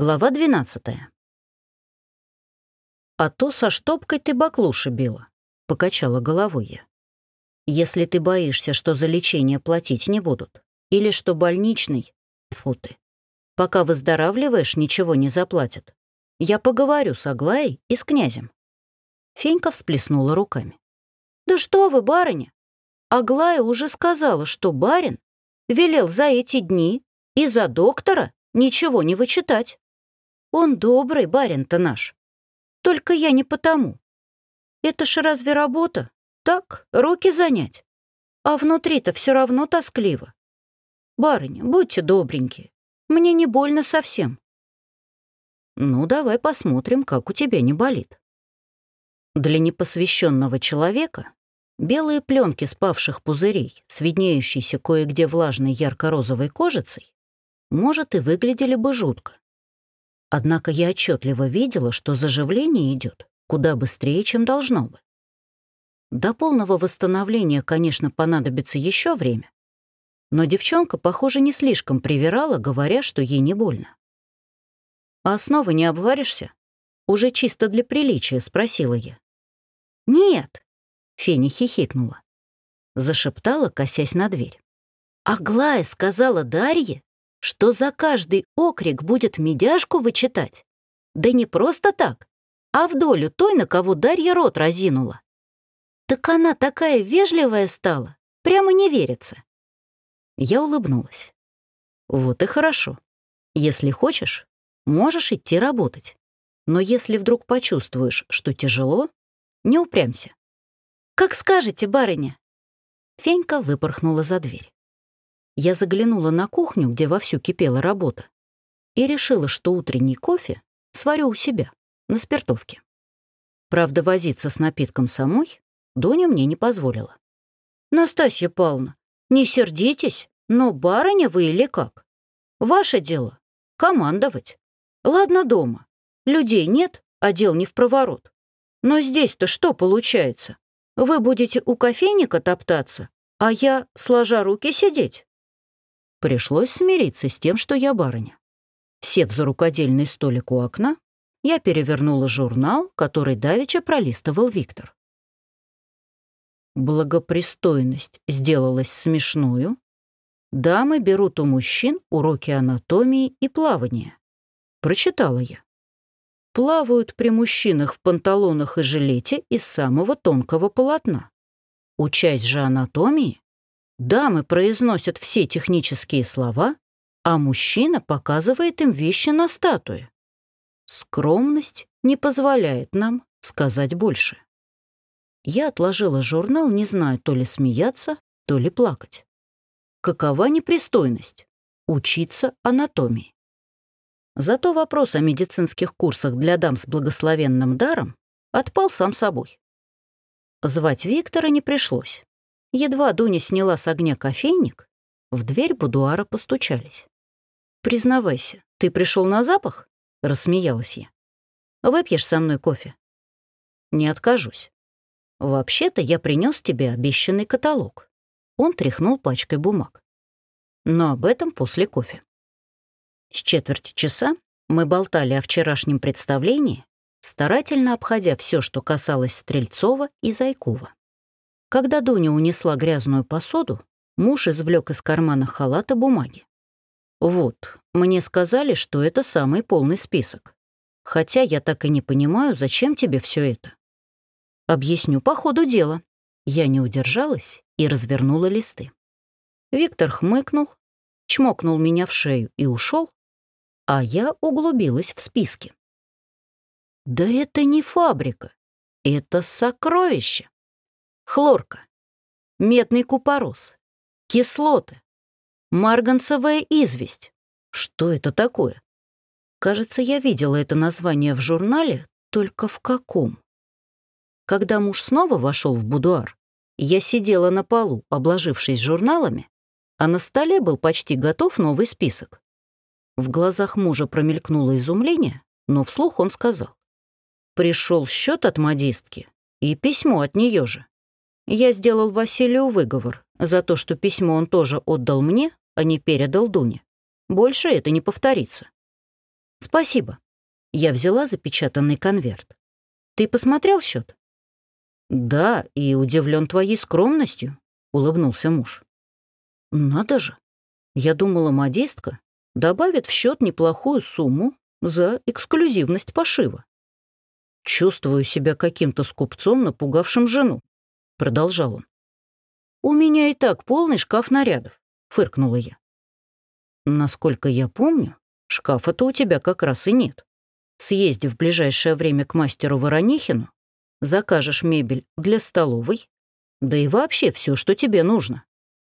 Глава 12. «А то со штопкой ты баклуши била», — покачала головой я. «Если ты боишься, что за лечение платить не будут, или что больничный, фу ты, пока выздоравливаешь, ничего не заплатят, я поговорю с Аглаей и с князем». Фенька всплеснула руками. «Да что вы, барыня! Аглая уже сказала, что барин велел за эти дни и за доктора ничего не вычитать. Он добрый, барин-то наш. Только я не потому. Это ж разве работа? Так, руки занять. А внутри-то все равно тоскливо. Барыня, будьте добренькие. Мне не больно совсем. Ну, давай посмотрим, как у тебя не болит. Для непосвященного человека белые пленки спавших пузырей с виднеющейся кое-где влажной ярко-розовой кожицей может, и выглядели бы жутко. Однако я отчетливо видела, что заживление идет куда быстрее, чем должно бы. До полного восстановления, конечно, понадобится еще время, но девчонка, похоже, не слишком привирала, говоря, что ей не больно. «А снова не обваришься?» Уже чисто для приличия, спросила я. «Нет!» — Феня хихикнула. Зашептала, косясь на дверь. «Аглая сказала Дарье, что за каждый окрик будет медяшку вычитать. Да не просто так, а в долю той, на кого Дарья рот разинула. Так она такая вежливая стала, прямо не верится. Я улыбнулась. Вот и хорошо. Если хочешь, можешь идти работать. Но если вдруг почувствуешь, что тяжело, не упрямься. «Как скажете, барыня!» Фенька выпорхнула за дверь я заглянула на кухню, где вовсю кипела работа, и решила, что утренний кофе сварю у себя, на спиртовке. Правда, возиться с напитком самой Доня мне не позволила. «Настасья Павловна, не сердитесь, но барыня вы или как? Ваше дело — командовать. Ладно дома. Людей нет, а дел не в проворот. Но здесь-то что получается? Вы будете у кофейника топтаться, а я, сложа руки, сидеть?» Пришлось смириться с тем, что я барыня. Сев за рукодельный столик у окна, я перевернула журнал, который давеча пролистывал Виктор. Благопристойность сделалась смешную. Дамы берут у мужчин уроки анатомии и плавания. Прочитала я. Плавают при мужчинах в панталонах и жилете из самого тонкого полотна. Учась же анатомии, Дамы произносят все технические слова, а мужчина показывает им вещи на статуе. Скромность не позволяет нам сказать больше. Я отложила журнал, не зная то ли смеяться, то ли плакать. Какова непристойность? Учиться анатомии. Зато вопрос о медицинских курсах для дам с благословенным даром отпал сам собой. Звать Виктора не пришлось. Едва Дуня сняла с огня кофейник, в дверь будуара постучались. «Признавайся, ты пришел на запах?» — рассмеялась я. «Выпьешь со мной кофе?» «Не откажусь. Вообще-то я принес тебе обещанный каталог». Он тряхнул пачкой бумаг. Но об этом после кофе. С четверти часа мы болтали о вчерашнем представлении, старательно обходя все, что касалось Стрельцова и Зайкова. Когда Дуня унесла грязную посуду, муж извлек из кармана халата бумаги. «Вот, мне сказали, что это самый полный список. Хотя я так и не понимаю, зачем тебе все это». «Объясню по ходу дела». Я не удержалась и развернула листы. Виктор хмыкнул, чмокнул меня в шею и ушел, а я углубилась в списки. «Да это не фабрика, это сокровище!» Хлорка, медный купорос, кислоты, марганцевая известь. Что это такое? Кажется, я видела это название в журнале, только в каком? Когда муж снова вошел в будуар, я сидела на полу, обложившись журналами, а на столе был почти готов новый список. В глазах мужа промелькнуло изумление, но вслух он сказал. Пришел счет от модистки и письмо от нее же. Я сделал Василию выговор за то, что письмо он тоже отдал мне, а не передал Дуне. Больше это не повторится. Спасибо. Я взяла запечатанный конверт. Ты посмотрел счет? Да, и удивлен твоей скромностью, улыбнулся муж. Надо же. Я думала, модистка добавит в счет неплохую сумму за эксклюзивность пошива. Чувствую себя каким-то скупцом, напугавшим жену, продолжал он. У меня и так полный шкаф нарядов, фыркнула я. Насколько я помню, шкафа-то у тебя как раз и нет. Съезди в ближайшее время к мастеру Воронихину, закажешь мебель для столовой, да и вообще все, что тебе нужно.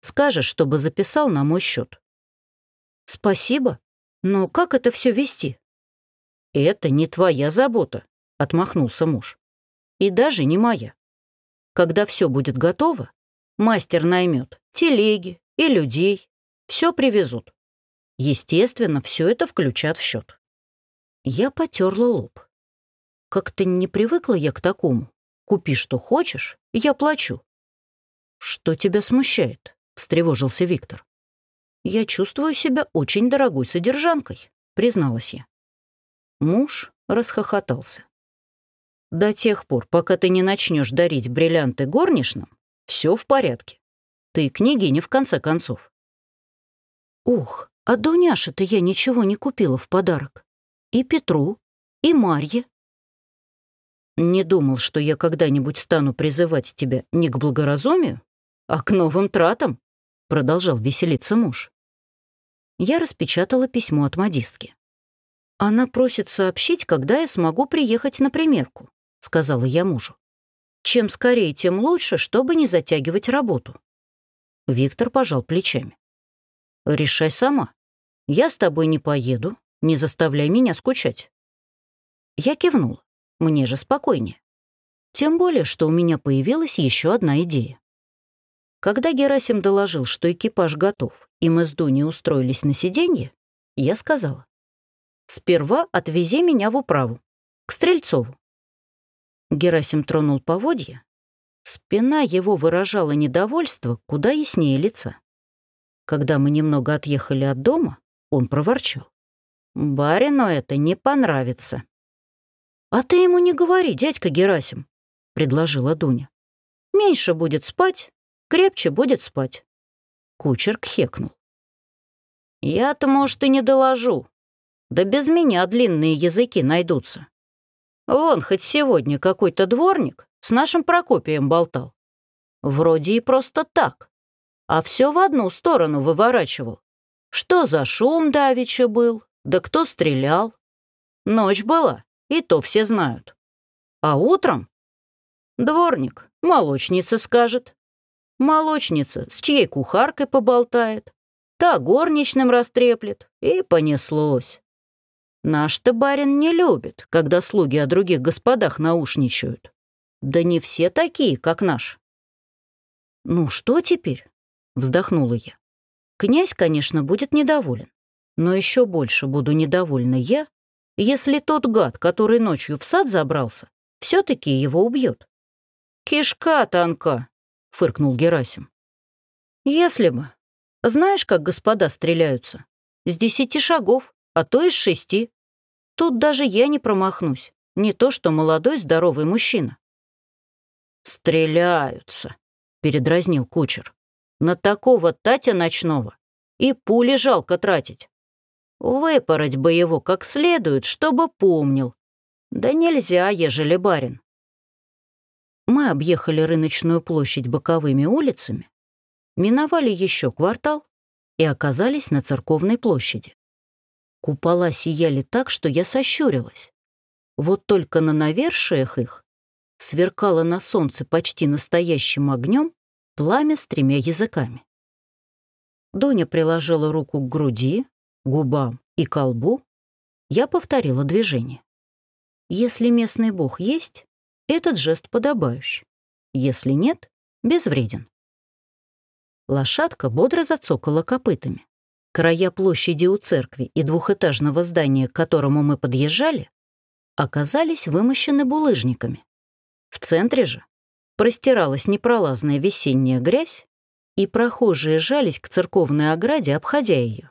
Скажешь, чтобы записал на мой счет. Спасибо, но как это все вести? Это не твоя забота, отмахнулся муж. И даже не моя. Когда все будет готово, мастер наймет телеги и людей, все привезут. Естественно, все это включат в счет. Я потерла лоб. Как-то не привыкла я к такому. Купи, что хочешь, я плачу. Что тебя смущает? встревожился Виктор. Я чувствую себя очень дорогой содержанкой, призналась я. Муж расхохотался. До тех пор, пока ты не начнешь дарить бриллианты горничным, все в порядке. Ты княгиня, в конце концов. Ух, а Дуняше-то я ничего не купила в подарок. И Петру, и Марье. Не думал, что я когда-нибудь стану призывать тебя не к благоразумию, а к новым тратам, продолжал веселиться муж. Я распечатала письмо от модистки. Она просит сообщить, когда я смогу приехать на примерку, сказала я мужу. Чем скорее, тем лучше, чтобы не затягивать работу. Виктор пожал плечами. Решай сама. Я с тобой не поеду, не заставляй меня скучать. Я кивнул. Мне же спокойнее. Тем более, что у меня появилась еще одна идея. Когда Герасим доложил, что экипаж готов, и мы с Дуней устроились на сиденье, я сказала, «Сперва отвези меня в управу, к Стрельцову». Герасим тронул поводья. Спина его выражала недовольство куда яснее лица. Когда мы немного отъехали от дома, он проворчал. «Барину это не понравится». «А ты ему не говори, дядька Герасим», — предложила Дуня. «Меньше будет спать, крепче будет спать». Кучер кхекнул. «Я-то, может, и не доложу. Да без меня длинные языки найдутся. Вон, хоть сегодня какой-то дворник с нашим Прокопием болтал. Вроде и просто так, а все в одну сторону выворачивал. Что за шум давеча был, да кто стрелял. Ночь была, и то все знают. А утром дворник, молочница скажет. Молочница с чьей кухаркой поболтает, та горничным растреплет, и понеслось. Наш-то барин не любит, когда слуги о других господах наушничают. Да не все такие, как наш. «Ну что теперь?» — вздохнула я. «Князь, конечно, будет недоволен, но еще больше буду недовольна я, если тот гад, который ночью в сад забрался, все-таки его убьет. «Кишка тонка», — фыркнул Герасим. «Если бы. Знаешь, как господа стреляются? С десяти шагов, а то и с шести. Тут даже я не промахнусь, не то что молодой здоровый мужчина». «Стреляются», — передразнил кучер. «На такого Татя ночного и пули жалко тратить. Выпороть бы его как следует, чтобы помнил. Да нельзя, ежели барин. Мы объехали рыночную площадь боковыми улицами, миновали еще квартал и оказались на церковной площади. Купола сияли так, что я сощурилась. Вот только на навершиях их сверкало на солнце почти настоящим огнем пламя с тремя языками. Доня приложила руку к груди, губам и колбу, я повторила движение. Если местный бог есть, этот жест подобающий. Если нет, безвреден. Лошадка бодро зацокала копытами. Края площади у церкви и двухэтажного здания, к которому мы подъезжали, оказались вымощены булыжниками. В центре же простиралась непролазная весенняя грязь, и прохожие жались к церковной ограде, обходя ее.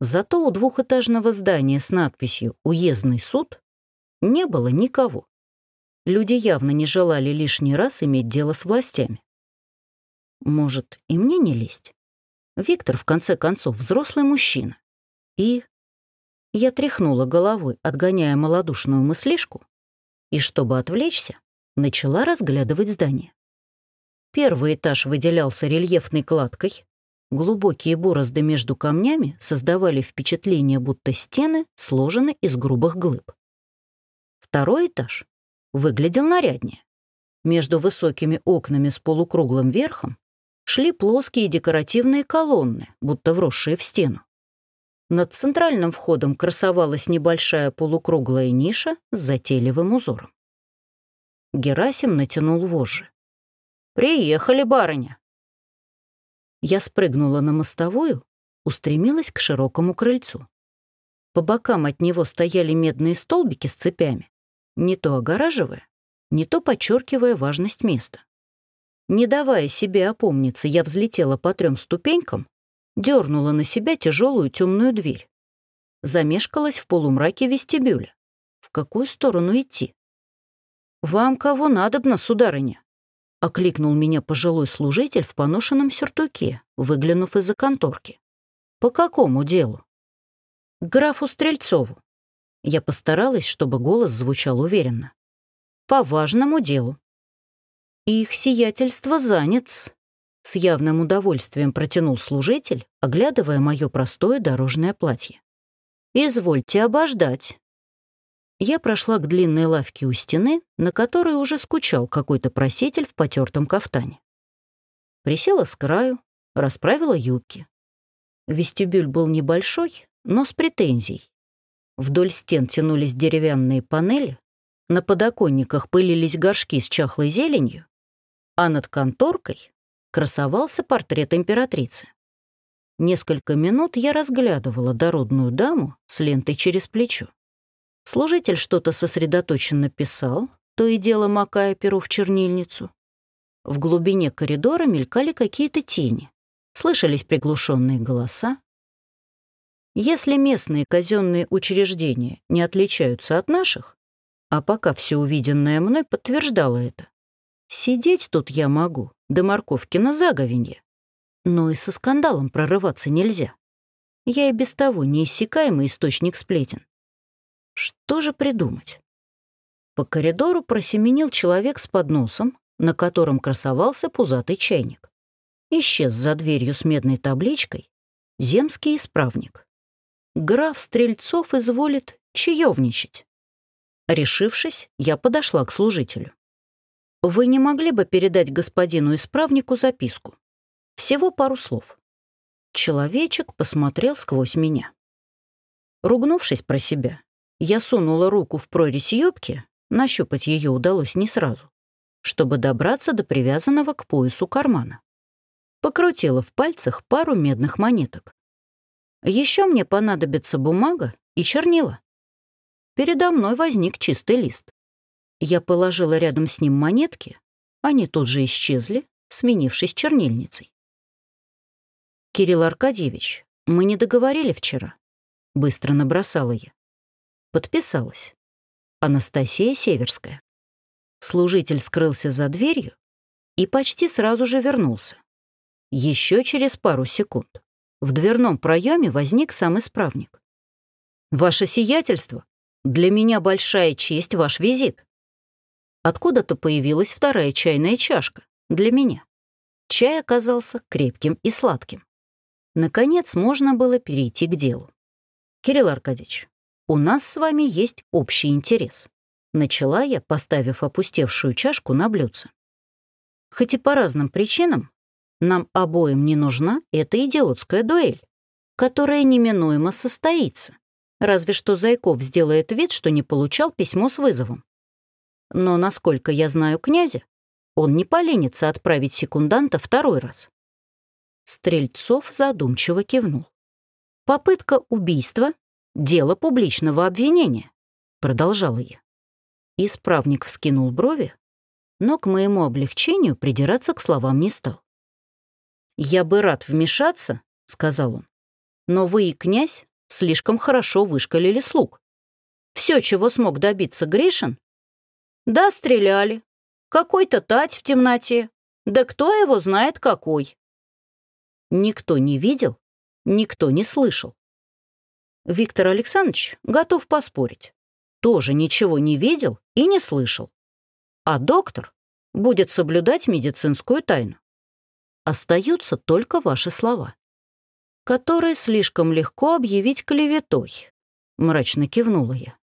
Зато у двухэтажного здания с надписью «Уездный суд» не было никого. Люди явно не желали лишний раз иметь дело с властями. Может, и мне не лезть? Виктор, в конце концов, взрослый мужчина. И я тряхнула головой, отгоняя малодушную мыслишку, и, чтобы отвлечься, начала разглядывать здание. Первый этаж выделялся рельефной кладкой, Глубокие борозды между камнями создавали впечатление, будто стены сложены из грубых глыб. Второй этаж выглядел наряднее. Между высокими окнами с полукруглым верхом шли плоские декоративные колонны, будто вросшие в стену. Над центральным входом красовалась небольшая полукруглая ниша с затейливым узором. Герасим натянул вожжи. «Приехали, барыня!» Я спрыгнула на мостовую, устремилась к широкому крыльцу. По бокам от него стояли медные столбики с цепями, не то огораживая, не то подчеркивая важность места. Не давая себе опомниться, я взлетела по трем ступенькам, дернула на себя тяжелую темную дверь. Замешкалась в полумраке вестибюля. В какую сторону идти? «Вам кого надобно, сударыня?» — окликнул меня пожилой служитель в поношенном сюртуке, выглянув из-за конторки. «По какому делу?» «К графу Стрельцову». Я постаралась, чтобы голос звучал уверенно. «По важному делу». «Их сиятельство занят», — с явным удовольствием протянул служитель, оглядывая мое простое дорожное платье. «Извольте обождать, я прошла к длинной лавке у стены, на которой уже скучал какой-то проситель в потертом кафтане. Присела с краю, расправила юбки. Вестибюль был небольшой, но с претензией. Вдоль стен тянулись деревянные панели, на подоконниках пылились горшки с чахлой зеленью, а над конторкой красовался портрет императрицы. Несколько минут я разглядывала дородную даму с лентой через плечо. Служитель что-то сосредоточенно писал, то и дело макая перо в чернильницу. В глубине коридора мелькали какие-то тени. Слышались приглушенные голоса. Если местные казенные учреждения не отличаются от наших, а пока все увиденное мной подтверждало это, сидеть тут я могу, до морковки на заговенье. Но и со скандалом прорываться нельзя. Я и без того неиссякаемый источник сплетен. Что же придумать? По коридору просеменил человек с подносом, на котором красовался пузатый чайник. Исчез за дверью с медной табличкой «Земский исправник». Граф Стрельцов изволит чаевничать. Решившись, я подошла к служителю. «Вы не могли бы передать господину исправнику записку? Всего пару слов». Человечек посмотрел сквозь меня. Ругнувшись про себя, я сунула руку в прорезь юбки, нащупать ее удалось не сразу, чтобы добраться до привязанного к поясу кармана. Покрутила в пальцах пару медных монеток. Еще мне понадобится бумага и чернила. Передо мной возник чистый лист. Я положила рядом с ним монетки, они тут же исчезли, сменившись чернильницей. «Кирилл Аркадьевич, мы не договорили вчера», — быстро набросала я. Подписалась. Анастасия Северская. Служитель скрылся за дверью и почти сразу же вернулся. Еще через пару секунд в дверном проеме возник сам исправник. «Ваше сиятельство, для меня большая честь ваш визит». Откуда-то появилась вторая чайная чашка для меня. Чай оказался крепким и сладким. Наконец можно было перейти к делу. «Кирилл Аркадьевич, у нас с вами есть общий интерес. Начала я, поставив опустевшую чашку на блюдце. Хоть и по разным причинам, нам обоим не нужна эта идиотская дуэль, которая неминуемо состоится. Разве что Зайков сделает вид, что не получал письмо с вызовом. Но, насколько я знаю князя, он не поленится отправить секунданта второй раз. Стрельцов задумчиво кивнул. Попытка убийства Дело публичного обвинения», — продолжала я. Исправник вскинул брови, но к моему облегчению придираться к словам не стал. «Я бы рад вмешаться», — сказал он, «но вы и князь Слишком хорошо вышкалили слуг. Все, чего смог добиться Гришин? Да, стреляли. Какой-то тать в темноте. Да кто его знает какой? Никто не видел, никто не слышал. Виктор Александрович готов поспорить. Тоже ничего не видел и не слышал. А доктор будет соблюдать медицинскую тайну. Остаются только ваши слова, которые слишком легко объявить клеветой, мрачно кивнула я.